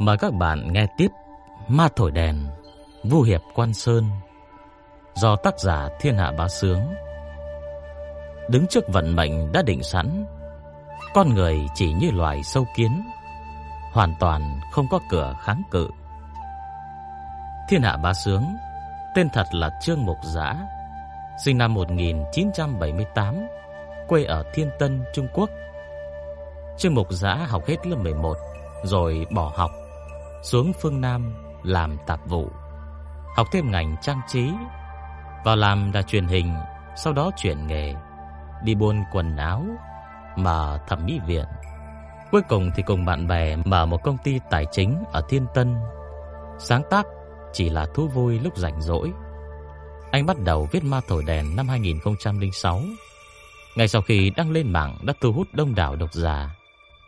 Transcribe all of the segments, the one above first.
Mời các bạn nghe tiếp Ma Thổi Đèn Vu Hiệp Quan Sơn Do tác giả Thiên Hạ Bá Sướng. Đứng trước vận mệnh đã định sẵn Con người chỉ như loài sâu kiến Hoàn toàn không có cửa kháng cự. Thiên Hạ Bá Sướng Tên thật là Trương Mục Giã Sinh năm 1978 Quê ở Thiên Tân, Trung Quốc. Trương Mục Giã học hết lớp 11 Rồi bỏ học xuống phương Nam làm tạp vụ. Học thêm ngành trang trí, Vào làm đài truyền hình, Sau đó chuyển nghề, Đi buôn quần áo, Mở thẩm mỹ viện. Cuối cùng thì cùng bạn bè mở một công ty tài chính ở Thiên Tân. Sáng tác chỉ là thú vui lúc rảnh rỗi. Anh bắt đầu viết ma thổi đèn năm 2006 Ngay sau khi đăng lên mạng đã thu hút đông đảo độc giả.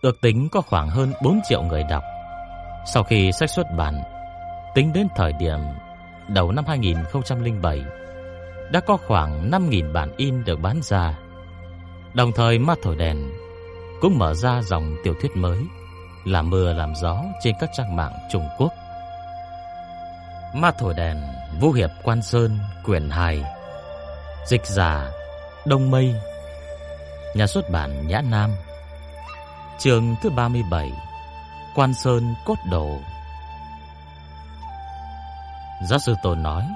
Ước tính có khoảng hơn 4 triệu người đọc. Sau khi sách xuất bản Tính đến thời điểm đầu năm 2007 Đã có khoảng 5.000 bản in được bán ra. Đồng thời ma thổi đèn Cũng mở ra dòng tiểu thuyết mới Là mưa làm gió trên các trang mạng Trung Quốc. Ma thổi đèn, Vũ Hiệp Quan Sơn, Quyển 2 Dịch giả Đông Mây, Nhà xuất bản Nhã Nam, Trường thứ 37 Quan Sơn Cốt Đồ. Giáo sư Tôn nói,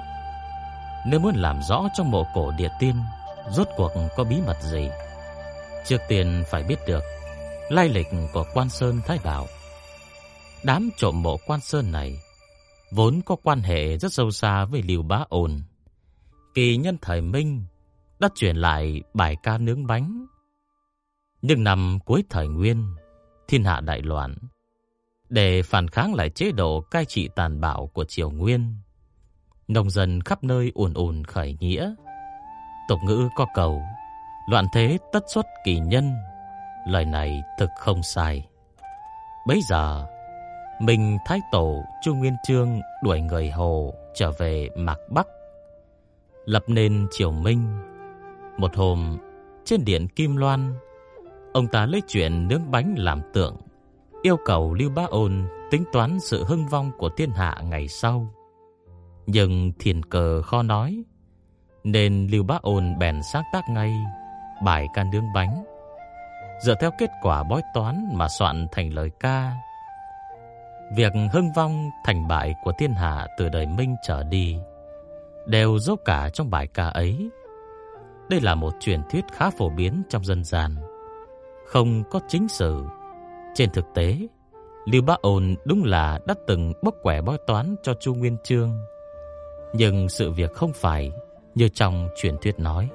Nếu muốn làm rõ trong mộ cổ địa tiên, Rốt cuộc có bí mật gì? Trước tiên phải biết được Lai lịch của Quan Sơn Thái Bảo. Đám trộm mộ Quan Sơn này Vốn có quan hệ rất sâu xa với Liêu Bá Ôn Kỳ nhân thời Minh Đã truyền lại bài ca nướng bánh. Nhưng năm cuối thời Nguyên, Thiên hạ đại loạn để phản kháng lại chế độ cai trị tàn bạo của Triều Nguyên Nông dân khắp nơi ùn ùn khởi nghĩa. Tục ngữ có cầu, loạn thế tất xuất kỳ nhân. Lời này thực không sai. Bấy giờ, mình Thái Tổ Chu Nguyên Chương đuổi người Hồ trở về Mạc Bắc. Lập nên triều Minh. Một hôm, trên điện Kim Loan, ông ta lấy chuyện nướng bánh làm tượng, yêu cầu Lưu Bá Ôn tính toán sự hưng vong của thiên hạ ngày sau. Nhưng thiền cờ khó nói, Nên Lưu Bá Ôn bèn sáng tác ngay Bài ca nướng bánh. Dựa theo kết quả bói toán Mà soạn thành lời ca, Việc hưng vong thành bại của thiên hạ Từ đời Minh trở đi Đều dốc cả trong bài ca ấy. Đây là một truyền thuyết khá phổ biến trong dân gian. Không có chính sử trên thực tế Lưu Bá Ôn đúng là đã từng bốc quẻ bói toán cho Chu Nguyên Chương nhưng sự việc không phải như trong truyền thuyết nói.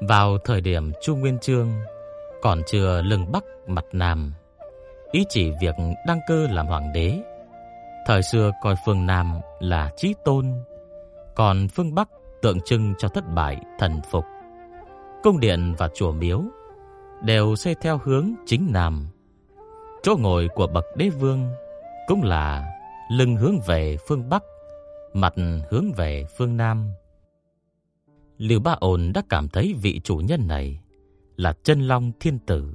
Vào thời điểm Chu Nguyên Chương còn chưa lưng bắc mặt nam, ý chỉ việc đăng cơ làm hoàng đế. Thời xưa coi phương Nam là chí tôn, còn phương Bắc tượng trưng cho thất bại, thần phục. Cung điện và chùa miếu đều xây theo hướng chính nam. Chỗ ngồi của bậc đế vương cũng là lưng hướng về phương Bắc mặt hướng về phương Nam. Lưu Ba Ôn đã cảm thấy vị chủ nhân này là chân long thiên tử.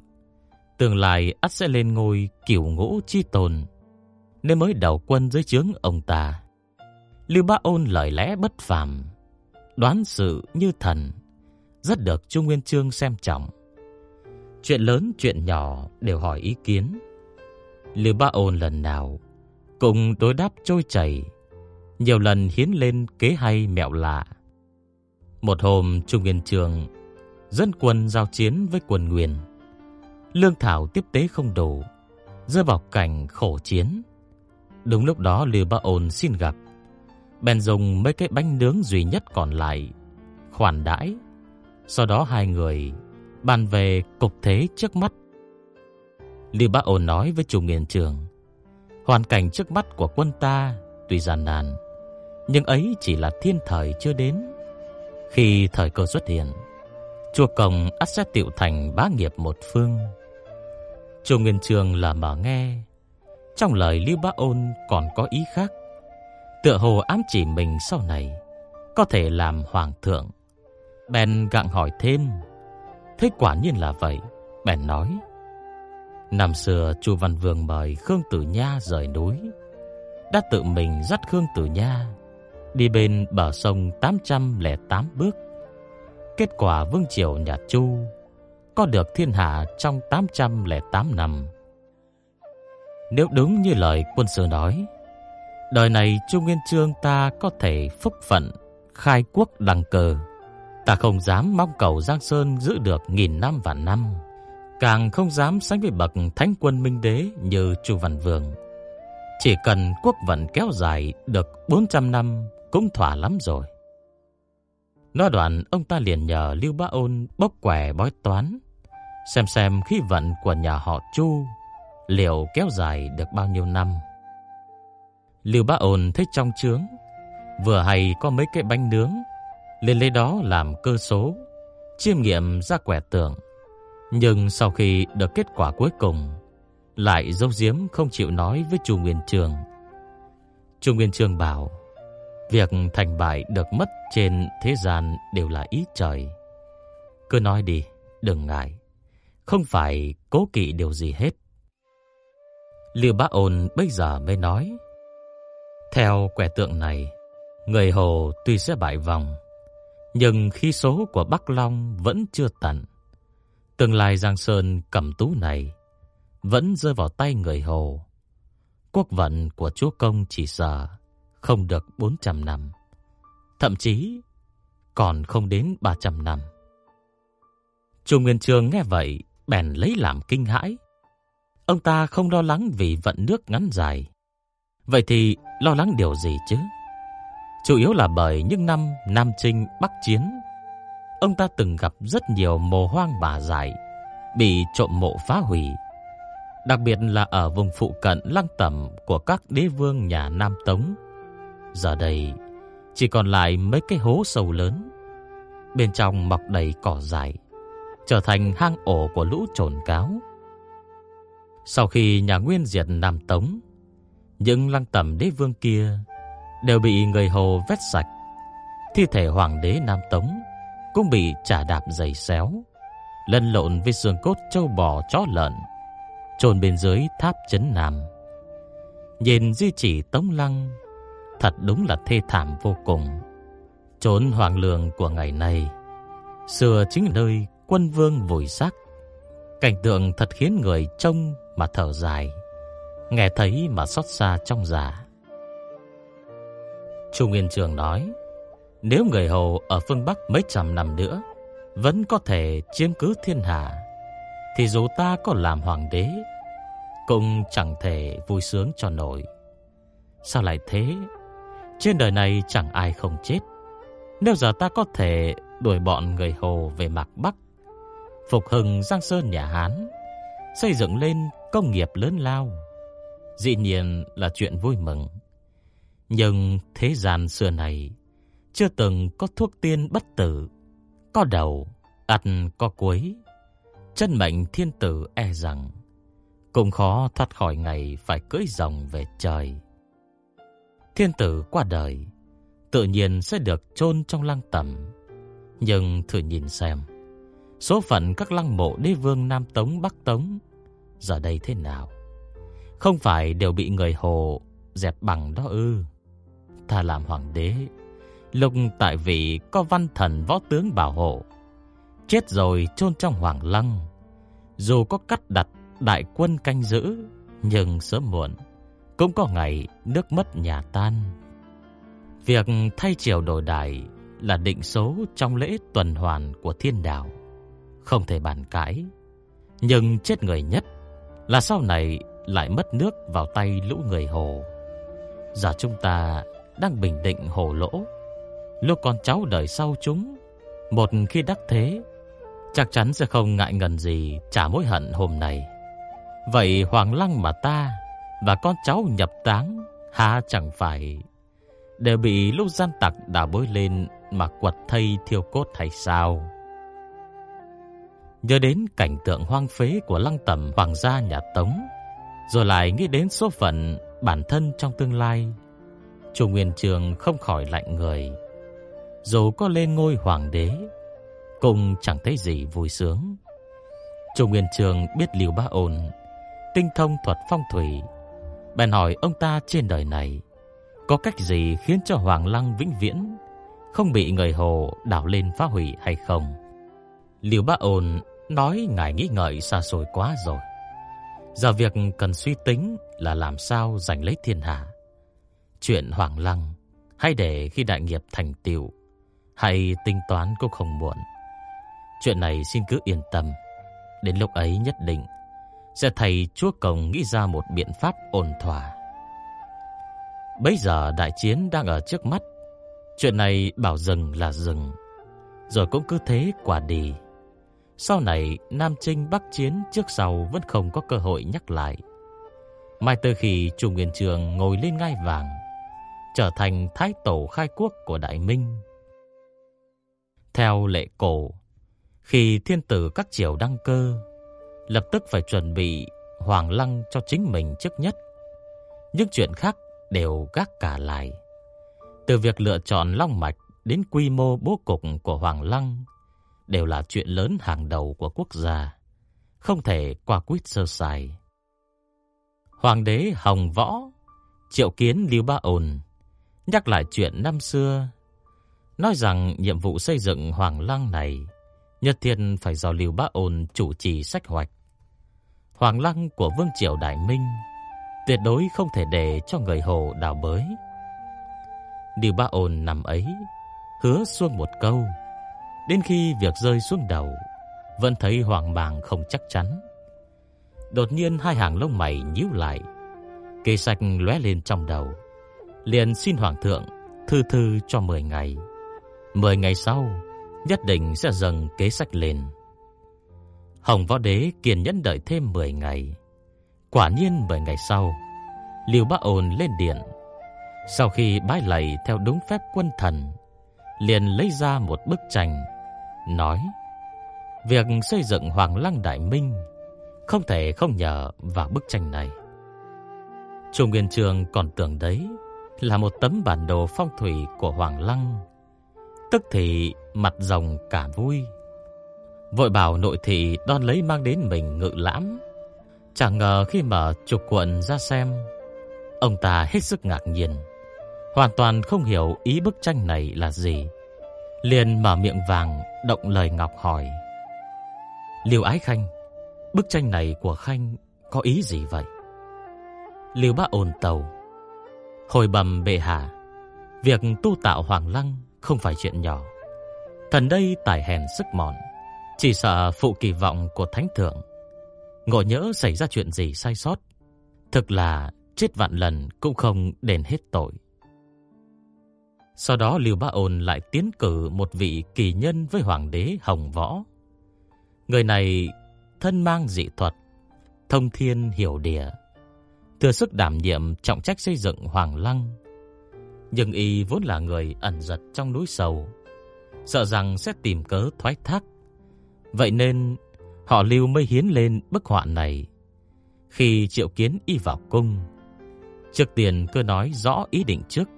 Tương lai ắt sẽ lên ngôi cửu ngũ chi tồn, nên mới đầu quân dưới trướng ông ta. Lưu Ba Ôn lời lẽ bất phàm, đoán sự như thần, rất được Trung Nguyên Chương xem trọng. Chuyện lớn chuyện nhỏ đều hỏi ý kiến. Lưu Ba Ôn lần nào cũng đối đáp trôi chảy, nhiều lần hiến lên kế hay mẹo lạ. Một hôm Trung Nguyên Trường dân quân giao chiến với quân Nguyên. Lương thảo tiếp tế không đủ, rơi vào cảnh khổ chiến. Đúng lúc đó Lưu Bá Ôn xin gặp, bèn dùng mấy cái bánh nướng duy nhất còn lại khoản đãi. Sau đó hai người bàn về cục thế trước mắt. Lưu Bá Ôn nói với chủ Nguyên Trường, hoàn cảnh trước mắt của quân ta tuy gian nan, nhưng ấy chỉ là thiên thời chưa đến. Khi thời cơ xuất hiện, chùa Cổng ắt sẽ tiểu thành bá nghiệp một phương. Chu Nguyên Trường là mở nghe, trong lời Lưu Bá Ôn còn có ý khác, tựa hồ ám chỉ mình sau này có thể làm hoàng thượng. Bèn gặng hỏi thêm, thế quả nhiên là vậy, bèn nói: Năm xưa Chu Văn Vương mời Khương Tử Nha rời núi, đã tự mình dắt Khương Tử Nha đi bên bờ sông 808 bước. Kết quả vương triều nhà Chu có được thiên hạ trong 808 năm. Nếu đúng như lời quân sư nói, đời này Chu Nguyên Chương ta có thể phúc phận khai quốc đăng cơ. Ta không dám mong cầu Giang Sơn giữ được nghìn năm và năm, càng không dám sánh với bậc thánh quân minh đế như Chu Văn Vương. Chỉ cần quốc vận kéo dài được 400 năm cũng thỏa lắm rồi. Nói đoạn, ông ta liền nhờ Lưu Bá Ôn bốc quẻ bói toán, xem xem khí vận của nhà họ Chu liệu kéo dài được bao nhiêu năm. Lưu Bá Ôn thấy trong trướng, vừa hay có mấy cái bánh nướng, liền lấy đó làm cơ số, chiêm nghiệm ra quẻ tượng. Nhưng sau khi được kết quả cuối cùng, lại dấu diếm không chịu nói với Chu Nguyên Trường. Chu Nguyên Trường bảo, việc thành bại được mất trên thế gian đều là ý trời. Cứ nói đi, đừng ngại, không phải cố kỵ điều gì hết. Lưu Bá Ôn bây giờ mới nói, theo quẻ tượng này, người Hồ tuy sẽ bại vòng, nhưng khi số của Bắc Long vẫn chưa tận. Tương lai Giang Sơn cẩm tú này vẫn rơi vào tay người Hồ. Quốc vận của chúa công chỉ sợ không được 400 năm, thậm chí còn không đến 300 năm. Chu Nguyên Chương nghe vậy, bèn lấy làm kinh hãi. Ông ta không lo lắng vì vận nước ngắn dài. Vậy thì lo lắng điều gì chứ? Chủ yếu là bởi những năm Nam Trinh Bắc Chiến, ông ta từng gặp rất nhiều mồ hoang bà dại, bị trộm mộ phá hủy, đặc biệt là ở vùng phụ cận lăng tẩm của các đế vương nhà Nam Tống. Giờ đây, chỉ còn lại mấy cái hố sâu lớn, bên trong mọc đầy cỏ dại, trở thành hang ổ của lũ trồn cáo. Sau khi nhà Nguyên diệt Nam Tống, những lăng tẩm đế vương kia đều bị người Hồ vét sạch. Thi thể hoàng đế Nam Tống cũng bị trả đạp dày xéo, lân lộn với xương cốt châu bò chó lợn chôn bên dưới tháp chấn Nam. Nhìn di chỉ Tống Lăng, thật đúng là thê thảm vô cùng. Trốn hoàng lường của ngày nay, xưa chính nơi quân vương vùi xác. Cảnh tượng thật khiến người trông mà thở dài, nghe thấy mà xót xa trong giả. Trung Nguyên Trường nói, nếu người Hồ ở phương Bắc mấy trăm năm nữa vẫn có thể chiếm cứ thiên hạ, thì dù ta có làm hoàng đế cũng chẳng thể vui sướng cho nổi. Sao lại thế? Trên đời này chẳng ai không chết. Nếu giờ ta có thể đuổi bọn người Hồ về Mạc Bắc, phục hưng Giang Sơn nhà Hán, xây dựng lên công nghiệp lớn lao, dĩ nhiên là chuyện vui mừng. Nhưng thế gian xưa này chưa từng có thuốc tiên bất tử, có đầu, ăn có cuối. Chân mệnh thiên tử e rằng cũng khó thoát khỏi ngày phải cưỡi rồng về trời. Thiên tử qua đời, tự nhiên sẽ được chôn trong lăng tẩm. Nhưng thử nhìn xem, số phận các lăng mộ đế vương Nam Tống Bắc Tống giờ đây thế nào? Không phải đều bị người Hồ dẹp bằng đó ư? Ta làm hoàng đế, lục tại vị có văn thần võ tướng bảo hộ, chết rồi chôn trong hoàng lăng, dù có cắt đặt đại quân canh giữ, nhưng sớm muộn cũng có ngày nước mất nhà tan. Việc thay triều đổi đại là định số trong lễ tuần hoàn của thiên đạo, không thể bàn cãi. Nhưng chết người nhất là sau này lại mất nước vào tay lũ người Hồ. Giờ chúng ta đang bình định hồ lỗ, lúc con cháu đời sau chúng, một khi đắc thế, chắc chắn sẽ không ngại ngần gì trả mối hận hôm nay. Vậy Hoàng Lăng mà ta và con cháu nhập táng há chẳng phải đều bị lúc gian tặc đào bối lên mà quật thây thiêu cốt hay sao? Nhớ đến cảnh tượng hoang phế của lăng tẩm hoàng gia nhà Tống, rồi lại nghĩ đến số phận bản thân trong tương lai, Chu Nguyên Trường không khỏi lạnh người. Dù có lên ngôi hoàng đế, cũng chẳng thấy gì vui sướng. Chu Nguyên Trường biết Liêu Bá Ôn tinh thông thuật phong thủy, bèn hỏi ông ta trên đời này có cách gì khiến cho Hoàng Lăng vĩnh viễn không bị người Hồ đảo lên phá hủy hay không. Liêu Bá Ôn nói ngài nghĩ ngợi xa xôi quá rồi. Giờ việc cần suy tính là làm sao giành lấy thiên hạ. Chuyện Hoàng Lăng hay để khi đại nghiệp thành tựu hay tính toán cũng không muộn. Chuyện này xin cứ yên tâm, đến lúc ấy nhất định sẽ thầy Chúa Công nghĩ ra một biện pháp ổn thỏa. Bây giờ đại chiến đang ở trước mắt, chuyện này bảo dừng là dừng, rồi cũng cứ thế quả đi. Sau này Nam Trinh Bắc Chiến trước sau vẫn không có cơ hội nhắc lại. Mai từ khi Trung Nguyên Trường ngồi lên ngai vàng, trở thành thái tổ khai quốc của Đại Minh. Theo lệ cổ, khi thiên tử các triều đăng cơ, lập tức phải chuẩn bị hoàng lăng cho chính mình trước nhất. Những chuyện khác đều gác cả lại. Từ việc lựa chọn long mạch đến quy mô bố cục của hoàng lăng đều là chuyện lớn hàng đầu của quốc gia, không thể qua quýt sơ sài. Hoàng đế Hồng Võ triệu kiến Lưu Ba Ôn, nhắc lại chuyện năm xưa, nói rằng nhiệm vụ xây dựng Hoàng Lăng này nhất thiên phải do Lưu Bá Ôn chủ trì sách hoạch. Hoàng Lăng của Vương Triều Đại Minh tuyệt đối không thể để cho người Hồ đào bới. Lưu Bá Ôn nằm ấy, hứa xuông một câu, Đến khi việc rơi xuống đầu, vẫn thấy hoàng bàng không chắc chắn. Đột nhiên hai hàng lông mày nhíu lại, kế sạch lóe lên trong đầu. Liền xin hoàng thượng thư thư cho 10 ngày. 10 ngày sau, nhất định sẽ dâng kế sách lên. Hồng Võ Đế kiên nhẫn đợi thêm 10 ngày. Quả nhiên 10 ngày sau, Liêu Bá Ôn lên điện. Sau khi bái lạy theo đúng phép quân thần, liền lấy ra một bức tranh nói Việc xây dựng Hoàng Lăng Đại Minh Không thể không nhờ vào bức tranh này Trung Nguyên Trường còn tưởng đấy là một tấm bản đồ phong thủy của Hoàng Lăng Tức thì mặt rồng cả vui Vội bảo nội thị đón lấy mang đến mình ngự lãm Chẳng ngờ khi mở trục quận ra xem Ông ta hết sức ngạc nhiên Hoàn toàn không hiểu ý bức tranh này là gì liền mở miệng vàng động lời ngọc hỏi. Liêu Ái Khanh, bức tranh này của Khanh có ý gì vậy? Liêu Bá ồn tàu. Hồi bầm bệ hạ, việc tu tạo hoàng lăng không phải chuyện nhỏ. Thần đây tài hèn sức mọn, chỉ sợ phụ kỳ vọng của thánh thượng. Ngộ nhỡ xảy ra chuyện gì sai sót, thực là chết vạn lần cũng không đền hết tội. Sau đó Lưu Bá Ôn lại tiến cử một vị kỳ nhân với hoàng đế Hồng Võ. Người này thân mang dị thuật, thông thiên hiểu địa, thừa sức đảm nhiệm trọng trách xây dựng Hoàng Lăng. Nhưng y vốn là người ẩn giật trong núi sầu, sợ rằng sẽ tìm cớ thoái thác. Vậy nên họ Lưu mới hiến lên bức họa này. Khi triệu kiến y vào cung, trước tiên cứ nói rõ ý định trước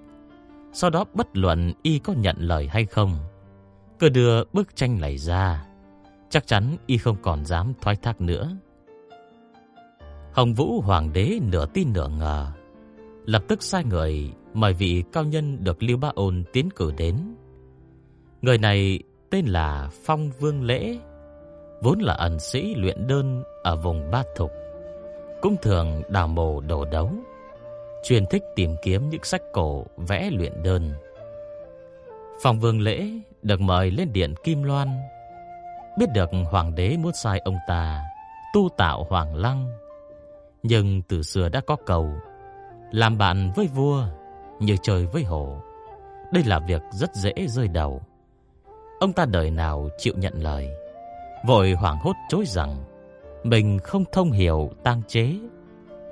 sau đó bất luận y có nhận lời hay không, cứ đưa bức tranh này ra, chắc chắn y không còn dám thoái thác nữa. Hồng Vũ Hoàng đế nửa tin nửa ngờ, lập tức sai người mời vị cao nhân được Lưu Ba Ôn tiến cử đến. Người này tên là Phong Vương Lễ, vốn là ẩn sĩ luyện đơn ở vùng Ba Thục, cũng thường đào mồ đồ đấu chuyên thích tìm kiếm những sách cổ vẽ luyện đơn. phong Vương Lễ được mời lên điện Kim Loan, biết được hoàng đế muốn sai ông ta tu tạo hoàng lăng, nhưng từ xưa đã có cầu làm bạn với vua như chơi với hổ. Đây là việc rất dễ rơi đầu. Ông ta đời nào chịu nhận lời, vội hoảng hốt chối rằng mình không thông hiểu tang chế,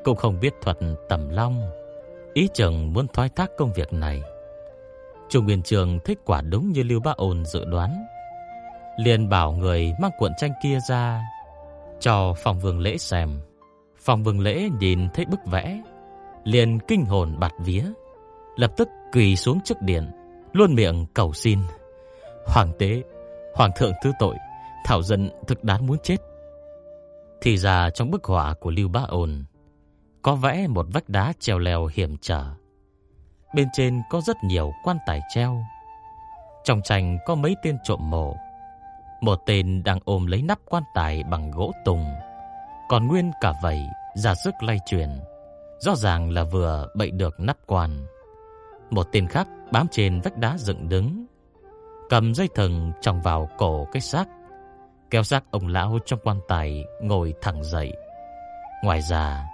cũng không biết thuật tầm long Ý chừng muốn thoái thác công việc này. Trung Nguyên Trường thích quả đúng như Lưu Bá Ôn dự đoán. liền bảo người mang cuộn tranh kia ra cho phòng vương lễ xem. Phòng vương lễ nhìn thấy bức vẽ, liền kinh hồn bạt vía, lập tức quỳ xuống trước điện, luôn miệng cầu xin. Hoàng tế, hoàng thượng thứ tội, thảo dân thực đáng muốn chết. Thì ra trong bức họa của Lưu Bá Ôn có vẽ một vách đá treo leo hiểm trở. Bên trên có rất nhiều quan tài treo. Trong tranh có mấy tên trộm mộ. Một tên đang ôm lấy nắp quan tài bằng gỗ tùng, còn nguyên cả vậy ra sức lay chuyển, rõ ràng là vừa bậy được nắp quan. Một tên khác bám trên vách đá dựng đứng, cầm dây thừng tròng vào cổ cái xác, kéo xác ông lão trong quan tài ngồi thẳng dậy. Ngoài ra,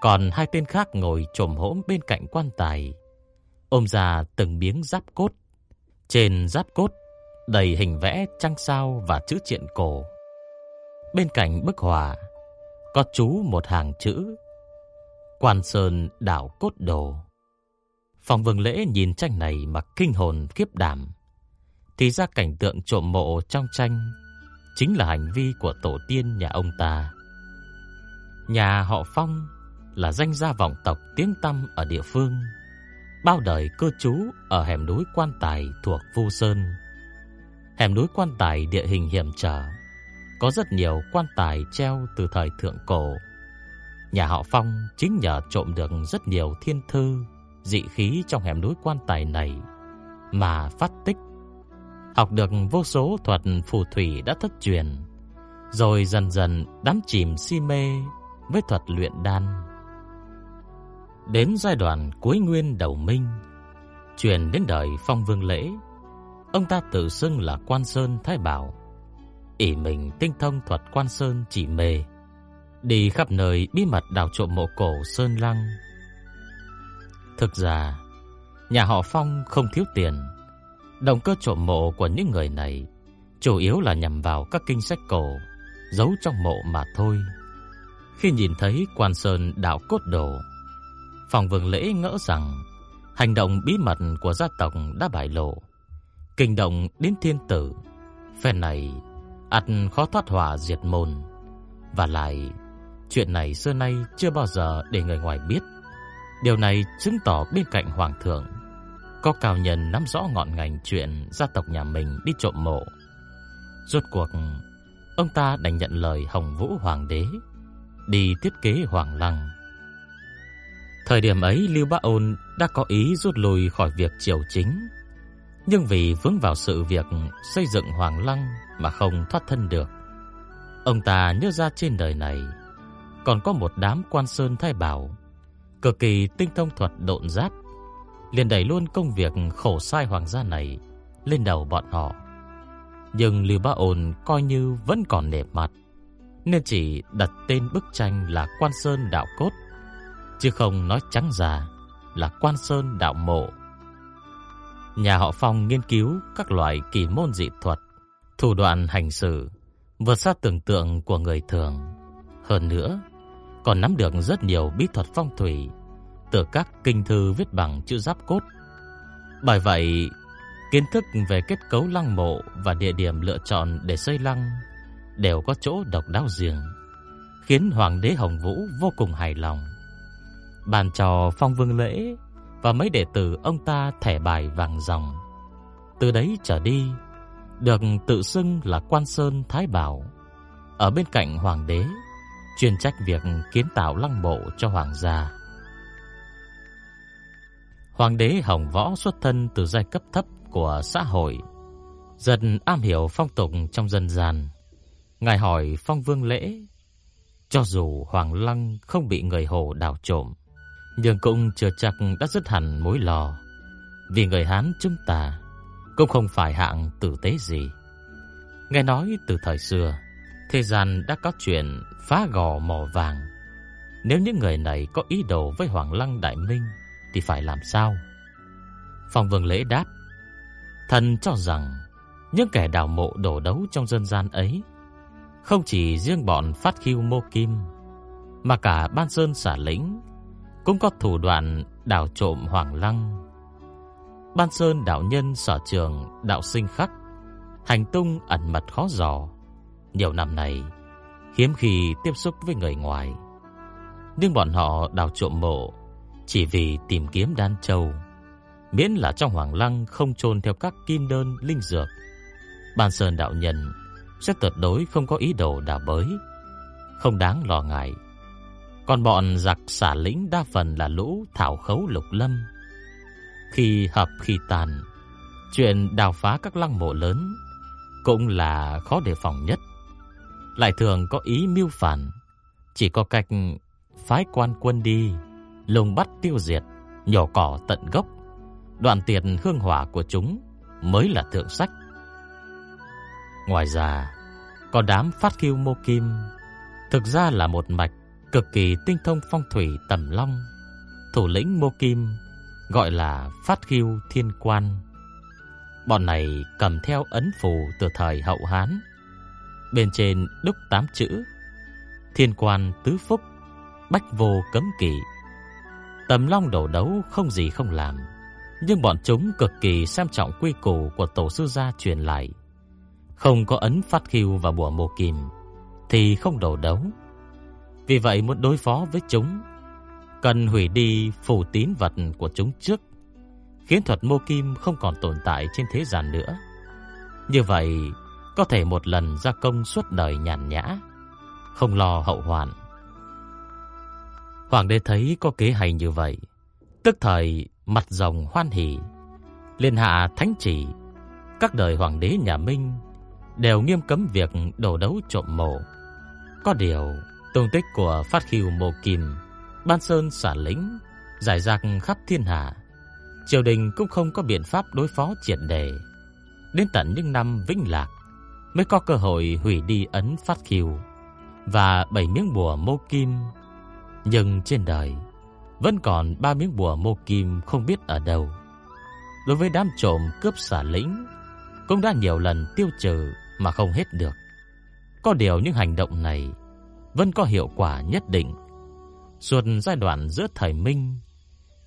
còn hai tên khác ngồi chồm hổm bên cạnh quan tài, ôm ra từng miếng giáp cốt. Trên giáp cốt đầy hình vẽ trăng sao và chữ triện cổ. Bên cạnh bức họa có chú một hàng chữ Quan Sơn đảo cốt đồ. Phòng Vương Lễ nhìn tranh này mà kinh hồn khiếp đảm. Thì ra cảnh tượng trộm mộ trong tranh chính là hành vi của tổ tiên nhà ông ta. Nhà họ Phong là danh gia vọng tộc tiếng tăm ở địa phương, bao đời cư trú ở hẻm núi Quan Tài thuộc Vu Sơn. Hẻm núi Quan Tài địa hình hiểm trở, có rất nhiều quan tài treo từ thời thượng cổ. Nhà họ Phong chính nhờ trộm được rất nhiều thiên thư, dị khí trong hẻm núi Quan Tài này mà phát tích. Học được vô số thuật phù thủy đã thất truyền, rồi dần dần đắm chìm si mê với thuật luyện đan. Đến giai đoạn cuối nguyên đầu minh, truyền đến đời Phong Vương Lễ, ông ta tự xưng là Quan Sơn Thái Bảo, ỷ mình tinh thông thuật Quan Sơn chỉ mề đi khắp nơi bí mật đào trộm mộ cổ Sơn Lăng. Thực ra, nhà họ Phong không thiếu tiền, động cơ trộm mộ của những người này chủ yếu là nhằm vào các kinh sách cổ giấu trong mộ mà thôi. Khi nhìn thấy Quan Sơn đạo cốt đồ, Phòng Vương Lễ ngỡ rằng hành động bí mật của gia tộc đã bại lộ, kinh động đến thiên tử. Phen này ắt khó thoát hỏa diệt môn, và lại chuyện này xưa nay chưa bao giờ để người ngoài biết. Điều này chứng tỏ bên cạnh hoàng thượng có cao nhân nắm rõ ngọn ngành chuyện gia tộc nhà mình đi trộm mộ. Rốt cuộc ông ta đành nhận lời Hồng Vũ hoàng đế đi thiết kế hoàng lăng. Thời điểm ấy Lưu Bá Ôn đã có ý rút lui khỏi việc triều chính, nhưng vì vướng vào sự việc xây dựng hoàng lăng mà không thoát thân được. Ông ta nhớ ra trên đời này còn có một đám quan sơn thái bảo, cực kỳ tinh thông thuật độn giáp, liền đẩy luôn công việc khổ sai hoàng gia này lên đầu bọn họ. Nhưng Lưu Bá Ôn coi như vẫn còn nể mặt, nên chỉ đặt tên bức tranh là Quan Sơn Đạo Cốt chứ không nói trắng ra là Quan Sơn đạo mộ. Nhà họ Phong nghiên cứu các loại kỳ môn dị thuật, thủ đoạn hành xử vượt xa tưởng tượng của người thường. Hơn nữa, còn nắm được rất nhiều bí thuật phong thủy từ các kinh thư viết bằng chữ giáp cốt. Bởi vậy, kiến thức về kết cấu lăng mộ và địa điểm lựa chọn để xây lăng đều có chỗ độc đáo riêng, khiến hoàng đế Hồng Vũ vô cùng hài lòng bàn trò phong vương lễ và mấy đệ tử ông ta thẻ bài vàng ròng. Từ đấy trở đi, được tự xưng là Quan Sơn Thái Bảo, ở bên cạnh hoàng đế, chuyên trách việc kiến tạo lăng mộ cho hoàng gia. Hoàng đế Hồng Võ xuất thân từ giai cấp thấp của xã hội, dần am hiểu phong tục trong dân gian. Ngài hỏi Phong Vương Lễ, cho dù Hoàng Lăng không bị người Hồ đào trộm, nhưng cũng chưa chắc đã dứt hẳn mối lo. Vì người Hán chúng ta cũng không phải hạng tử tế gì. Nghe nói từ thời xưa, thế gian đã có chuyện phá gò mỏ vàng. Nếu những người này có ý đồ với Hoàng Lăng Đại Minh thì phải làm sao? Phong Vương Lễ đáp: Thần cho rằng những kẻ đào mộ đổ đấu trong dân gian ấy không chỉ riêng bọn phát khiêu mô kim mà cả ban sơn xả lĩnh cũng có thủ đoạn đào trộm hoàng lăng. Ban Sơn đạo nhân sở trường đạo sinh khắc, hành tung ẩn mật khó dò. Nhiều năm này, hiếm khi tiếp xúc với người ngoài. Nhưng bọn họ đào trộm mộ chỉ vì tìm kiếm đan châu, miễn là trong hoàng lăng không chôn theo các kim đơn linh dược. Ban Sơn đạo nhân sẽ tuyệt đối không có ý đồ đào bới, không đáng lo ngại. Còn bọn giặc xả lĩnh đa phần là lũ thảo khấu lục lâm. Khi hợp khi tàn, chuyện đào phá các lăng mộ lớn cũng là khó đề phòng nhất. Lại thường có ý mưu phản, chỉ có cách phái quan quân đi, lùng bắt tiêu diệt, nhổ cỏ tận gốc, đoạn tiệt hương hỏa của chúng mới là thượng sách. Ngoài ra, có đám phát khiêu mô kim, thực ra là một mạch cực kỳ tinh thông phong thủy tầm long. Thủ lĩnh mô kim gọi là phát khiêu thiên quan. Bọn này cầm theo ấn phù từ thời hậu Hán. Bên trên đúc tám chữ, Thiên quan tứ phúc, Bách vô cấm kỵ Tầm long đổ đấu không gì không làm, Nhưng bọn chúng cực kỳ xem trọng quy củ của tổ sư gia truyền lại Không có ấn phát khiêu và bùa mô kim Thì không đổ đấu vì vậy muốn đối phó với chúng Cần hủy đi phù tín vật của chúng trước Khiến thuật mô kim không còn tồn tại trên thế gian nữa. Như vậy Có thể một lần gia công suốt đời nhàn nhã Không lo hậu hoạn. Hoàng đế thấy có kế hay như vậy, tức thời mặt rồng hoan hỉ, liên hạ thánh chỉ, các đời hoàng đế nhà Minh đều nghiêm cấm việc đổ đấu trộm mộ. Có điều, tung tích của phát khiêu mộ kim, ban sơn xả lính, giải rác khắp thiên hạ, triều đình cũng không có biện pháp đối phó triệt đề. Đến tận những năm vĩnh lạc, mới có cơ hội hủy đi ấn phát khiêu và bảy miếng bùa mô kim nhưng trên đời vẫn còn ba miếng bùa mô kim không biết ở đâu. Đối với đám trộm cướp xả lĩnh, cũng đã nhiều lần tiêu trừ mà không hết được. Có điều những hành động này vẫn có hiệu quả nhất định. Suốt giai đoạn giữa thời Minh,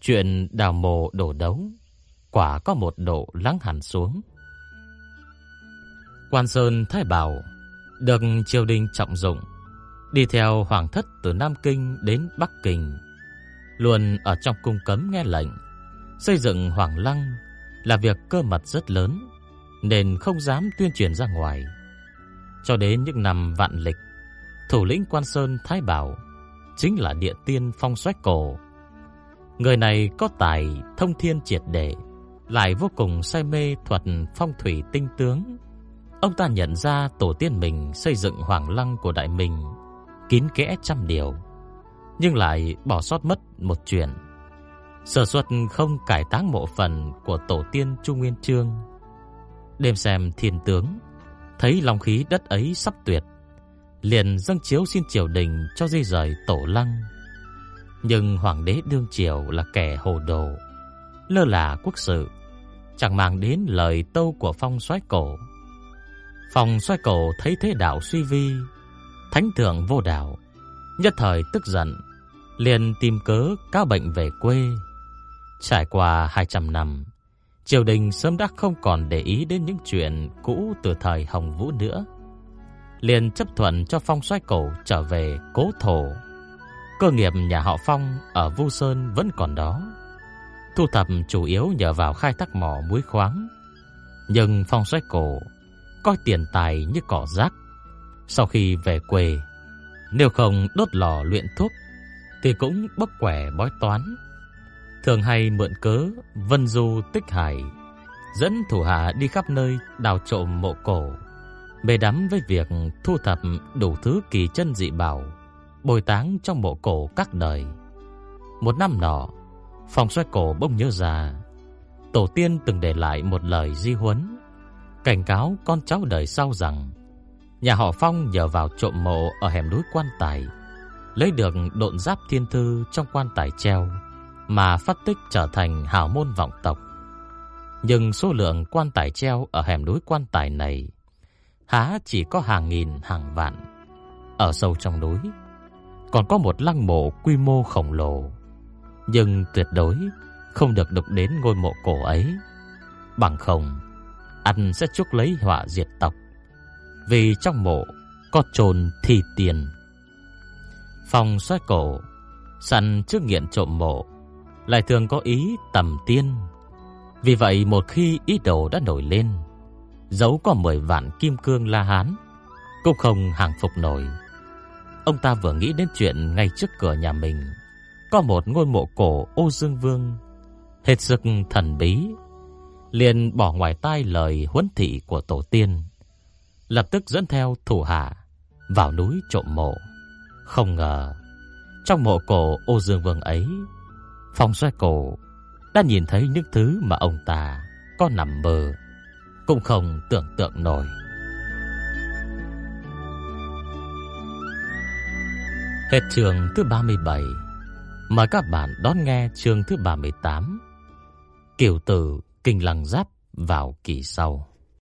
chuyện đào mồ đổ đấu quả có một độ lắng hẳn xuống. Quan Sơn Thái Bảo được triều đình trọng dụng Đi theo hoàng thất từ Nam Kinh đến Bắc Kinh, luôn ở trong cung cấm nghe lệnh. Xây dựng hoàng lăng là việc cơ mật rất lớn, nên không dám tuyên truyền ra ngoài. Cho đến những năm vạn lịch, thủ lĩnh Quan Sơn Thái Bảo chính là địa tiên phong xoách cổ. Người này có tài thông thiên triệt để, lại vô cùng say mê thuật phong thủy tinh tướng. Ông ta nhận ra tổ tiên mình xây dựng hoàng lăng của đại mình kín kẽ trăm điều, nhưng lại bỏ sót mất một chuyện. Sở xuất không cải táng mộ phần của tổ tiên Trung Nguyên Trương. Đêm xem thiên tướng, thấy lòng khí đất ấy sắp tuyệt, liền dâng chiếu xin triều đình cho di rời tổ lăng. Nhưng hoàng đế đương triều là kẻ hồ đồ, lơ là quốc sự, chẳng mang đến lời tâu của phong soái cổ. Phong soái cổ thấy thế đạo suy vi, Thánh thượng vô đạo, nhất thời tức giận, liền tìm cớ cáo bệnh về quê. Trải qua 200 năm, triều đình sớm đã không còn để ý đến những chuyện cũ từ thời Hồng Vũ nữa. Liền chấp thuận cho Phong Soái Cổ trở về cố thổ. Cơ nghiệp nhà họ Phong ở Vu Sơn vẫn còn đó. Thu thập chủ yếu nhờ vào khai thác mỏ muối khoáng. Nhưng Phong Soái Cổ coi tiền tài như cỏ rác, sau khi về quê, nếu không đốt lò luyện thuốc thì cũng bốc quẻ bói toán. Thường hay mượn cớ Vân Du Tích Hải dẫn thủ hạ đi khắp nơi đào trộm mộ cổ, mê đắm với việc thu thập đủ thứ kỳ chân dị bảo, bồi táng trong mộ cổ các đời. Một năm nọ, phòng xoay cổ bỗng nhớ ra, tổ tiên từng để lại một lời di huấn, cảnh cáo con cháu đời sau rằng Nhà họ Phong nhờ vào trộm mộ ở hẻm núi quan tài, lấy được độn giáp thiên thư trong quan tài treo mà phát tích trở thành hào môn vọng tộc. Nhưng số lượng quan tài treo ở hẻm núi quan tài này há chỉ có hàng nghìn hàng vạn. Ở sâu trong núi còn có một lăng mộ quy mô khổng lồ, nhưng tuyệt đối không được đụng đến ngôi mộ cổ ấy, bằng không ăn sẽ chuốc lấy họa diệt tộc vì trong mộ có chôn thi tiền. Phòng xoay cổ, săn trước nghiện trộm mộ, lại thường có ý tầm tiên. Vì vậy một khi ý đồ đã nổi lên, giấu có 10 vạn kim cương La Hán, cũng không hàng phục nổi. Ông ta vừa nghĩ đến chuyện ngay trước cửa nhà mình. Có một ngôi mộ cổ ô dương vương. Hết sức thần bí. Liền bỏ ngoài tai lời huấn thị của tổ tiên. Lập tức dẫn theo thủ hạ Vào núi trộm mộ. Không ngờ Trong mộ cổ ô dương vương ấy Phong xoay cổ Đã nhìn thấy những thứ mà ông ta Có nằm mơ. Cũng không tưởng tượng nổi. Hết trường thứ 37 Mời các bạn đón nghe chương thứ 38 kiểu tử kinh lăng giáp vào kỳ sau.